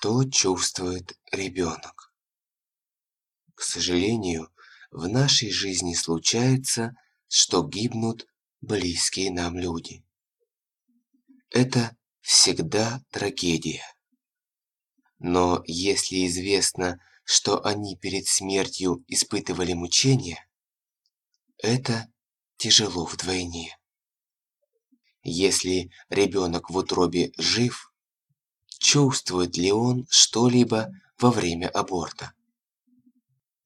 Что чувствует ребенок? К сожалению, в нашей жизни случается, что гибнут близкие нам люди. Это всегда трагедия. Но если известно, что они перед смертью испытывали мучения, это тяжело вдвойне. Если ребенок в утробе жив, чувствует ли он что-либо во время аборта?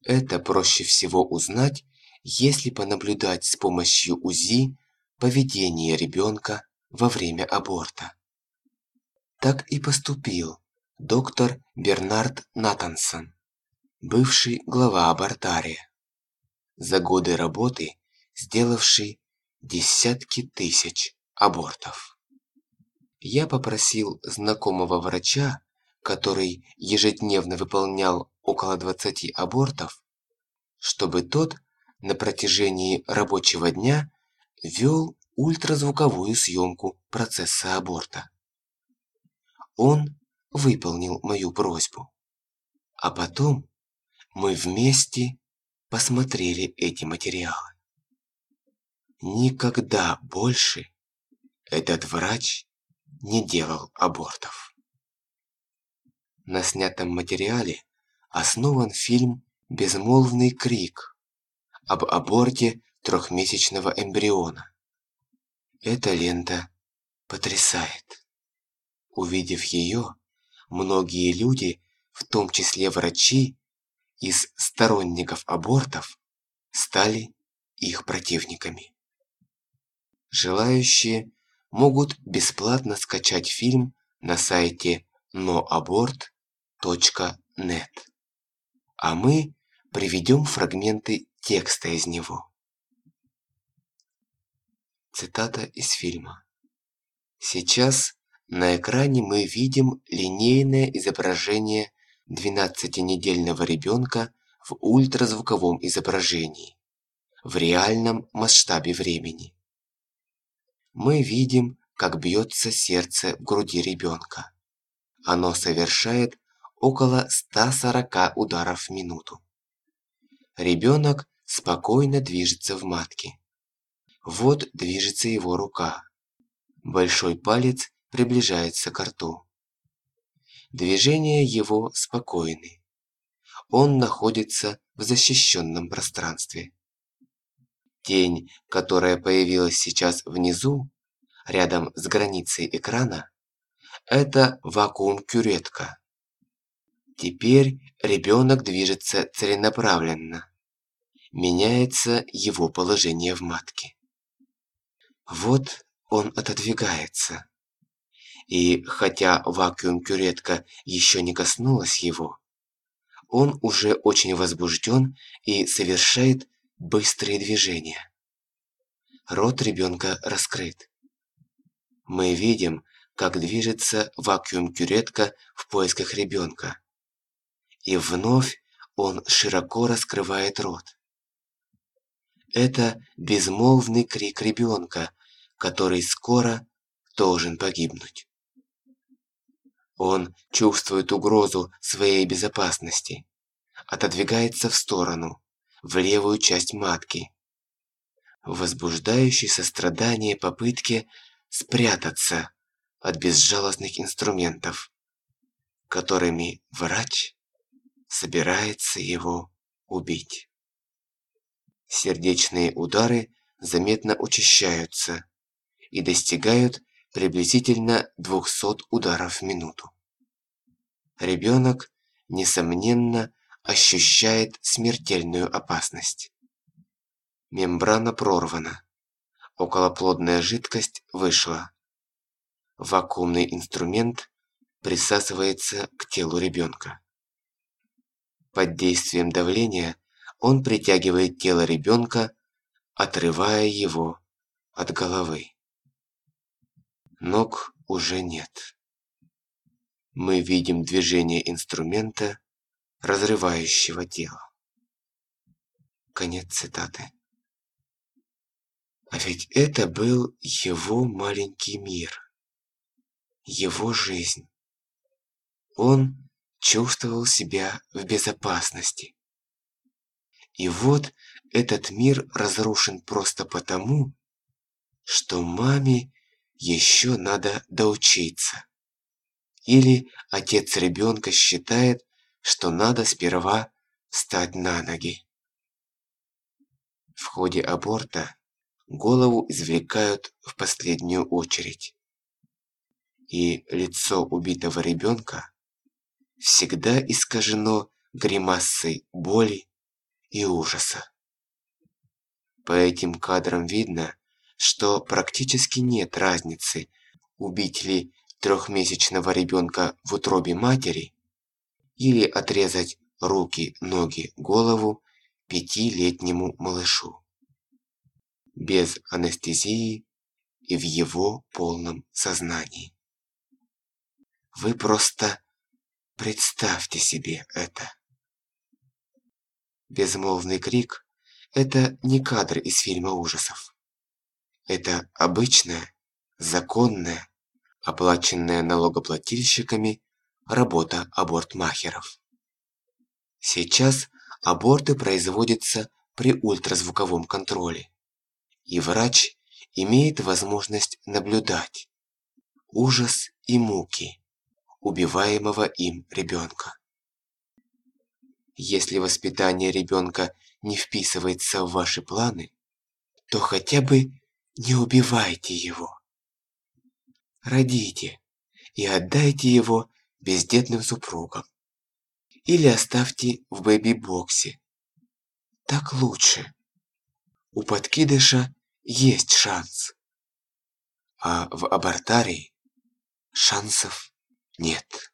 Это проще всего узнать, если понаблюдать с помощью УЗИ поведение ребенка во время аборта. Так и поступил доктор Бернард Натансон, бывший глава абортария, за годы работы сделавший десятки тысяч абортов. Я попросил знакомого врача, который ежедневно выполнял около 20 абортов, чтобы тот на протяжении рабочего дня вел ультразвуковую съемку процесса аборта. Он выполнил мою просьбу. А потом мы вместе посмотрели эти материалы. Никогда больше этот врач не делал абортов. На снятом материале основан фильм «Безмолвный крик» об аборте трехмесячного эмбриона. Эта лента потрясает. Увидев ее, многие люди, в том числе врачи, из сторонников абортов, стали их противниками. Желающие могут бесплатно скачать фильм на сайте noabort.net. А мы приведем фрагменты текста из него. Цитата из фильма. Сейчас на экране мы видим линейное изображение 12-недельного ребенка в ультразвуковом изображении, в реальном масштабе времени. Мы видим, как бьется сердце в груди ребенка. Оно совершает около 140 ударов в минуту. Ребенок спокойно движется в матке. Вот движется его рука. Большой палец приближается к рту. Движения его спокойны. Он находится в защищенном пространстве. Тень, которая появилась сейчас внизу, рядом с границей экрана, это вакуум-кюретка. Теперь ребенок движется целенаправленно. Меняется его положение в матке. Вот он отодвигается. И хотя вакуум-кюретка еще не коснулась его, он уже очень возбужден и совершает быстрые движения. Рот ребенка раскрыт. Мы видим, как движется вакуум-кюретка в поисках ребенка. И вновь он широко раскрывает рот. Это безмолвный крик ребенка, который скоро должен погибнуть. Он чувствует угрозу своей безопасности, отодвигается в сторону, в левую часть матки, в возбуждающей сострадание попытке спрятаться от безжалостных инструментов, которыми врач собирается его убить. Сердечные удары заметно учащаются и достигают приблизительно 200 ударов в минуту. Ребенок, несомненно, ощущает смертельную опасность. Мембрана прорвана. Околоплодная жидкость вышла. Вакуумный инструмент присасывается к телу ребенка. Под действием давления он притягивает тело ребенка, отрывая его от головы. Ног уже нет. Мы видим движение инструмента, разрывающего тело. Конец цитаты. А ведь это был его маленький мир, его жизнь. Он чувствовал себя в безопасности. И вот этот мир разрушен просто потому, что маме еще надо доучиться. Или отец ребенка считает, что надо сперва встать на ноги. В ходе аборта голову извлекают в последнюю очередь. И лицо убитого ребенка всегда искажено гримасой боли и ужаса. По этим кадрам видно, что практически нет разницы, убить ли трехмесячного ребенка в утробе матери или отрезать руки, ноги, голову пятилетнему малышу. Без анестезии и в его полном сознании. Вы просто представьте себе это. Безмолвный крик – это не кадр из фильма ужасов. Это обычная, законная, оплаченная налогоплательщиками работа абортмахеров. Сейчас аборты производятся при ультразвуковом контроле, и врач имеет возможность наблюдать ужас и муки убиваемого им ребенка. Если воспитание ребенка не вписывается в ваши планы, то хотя бы не убивайте его. Родите и отдайте его бездетным супругам. Или оставьте в бэби-боксе. Так лучше. У подкидыша есть шанс. А в абортарии шансов нет.